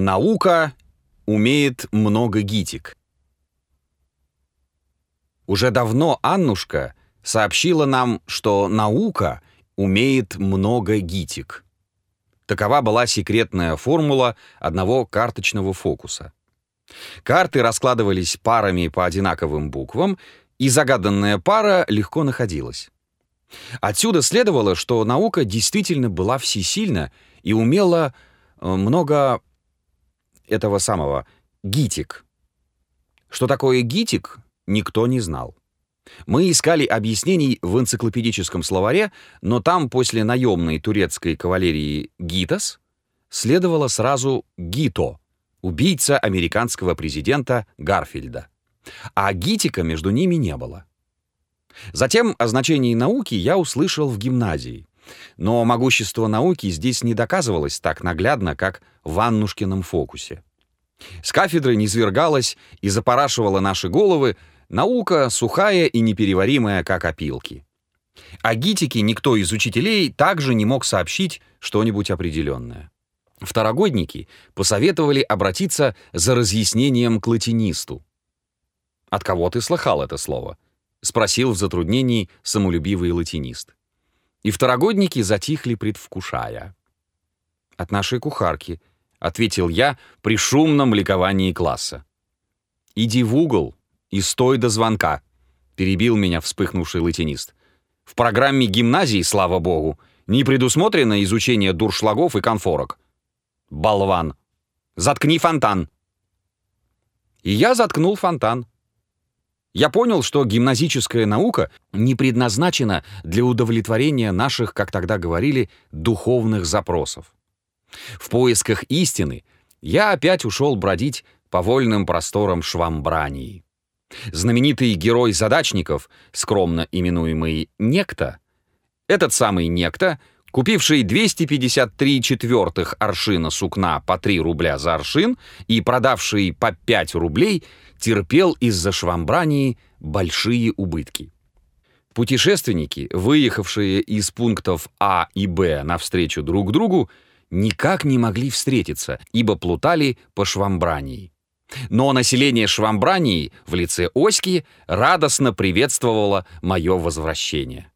Наука умеет много гитик. Уже давно Аннушка сообщила нам, что наука умеет много гитик. Такова была секретная формула одного карточного фокуса. Карты раскладывались парами по одинаковым буквам, и загаданная пара легко находилась. Отсюда следовало, что наука действительно была всесильна и умела э, много этого самого гитик. Что такое гитик, никто не знал. Мы искали объяснений в энциклопедическом словаре, но там после наемной турецкой кавалерии «гитас» следовало сразу «гито» — убийца американского президента Гарфильда. А гитика между ними не было. Затем о значении науки я услышал в гимназии. Но могущество науки здесь не доказывалось так наглядно, как в Аннушкином фокусе. С кафедры низвергалась и запорашивала наши головы наука сухая и непереваримая, как опилки. О гитике никто из учителей также не мог сообщить что-нибудь определенное. Второгодники посоветовали обратиться за разъяснением к латинисту. «От кого ты слыхал это слово?» — спросил в затруднении самолюбивый латинист. И второгодники затихли, предвкушая. «От нашей кухарки», — ответил я при шумном ликовании класса. «Иди в угол и стой до звонка», — перебил меня вспыхнувший латинист. «В программе гимназии, слава богу, не предусмотрено изучение дуршлагов и конфорок. Болван! Заткни фонтан!» И я заткнул фонтан. Я понял, что гимназическая наука не предназначена для удовлетворения наших, как тогда говорили, духовных запросов. В поисках истины я опять ушел бродить по вольным просторам Швамбрании. Знаменитый герой задачников, скромно именуемый Некто, этот самый Некто, купивший 253 четвертых аршина сукна по 3 рубля за аршин и продавший по 5 рублей, терпел из-за Швамбрании большие убытки. Путешественники, выехавшие из пунктов А и Б навстречу друг другу, никак не могли встретиться, ибо плутали по Швамбрании. Но население Швамбрании в лице Оськи радостно приветствовало мое возвращение.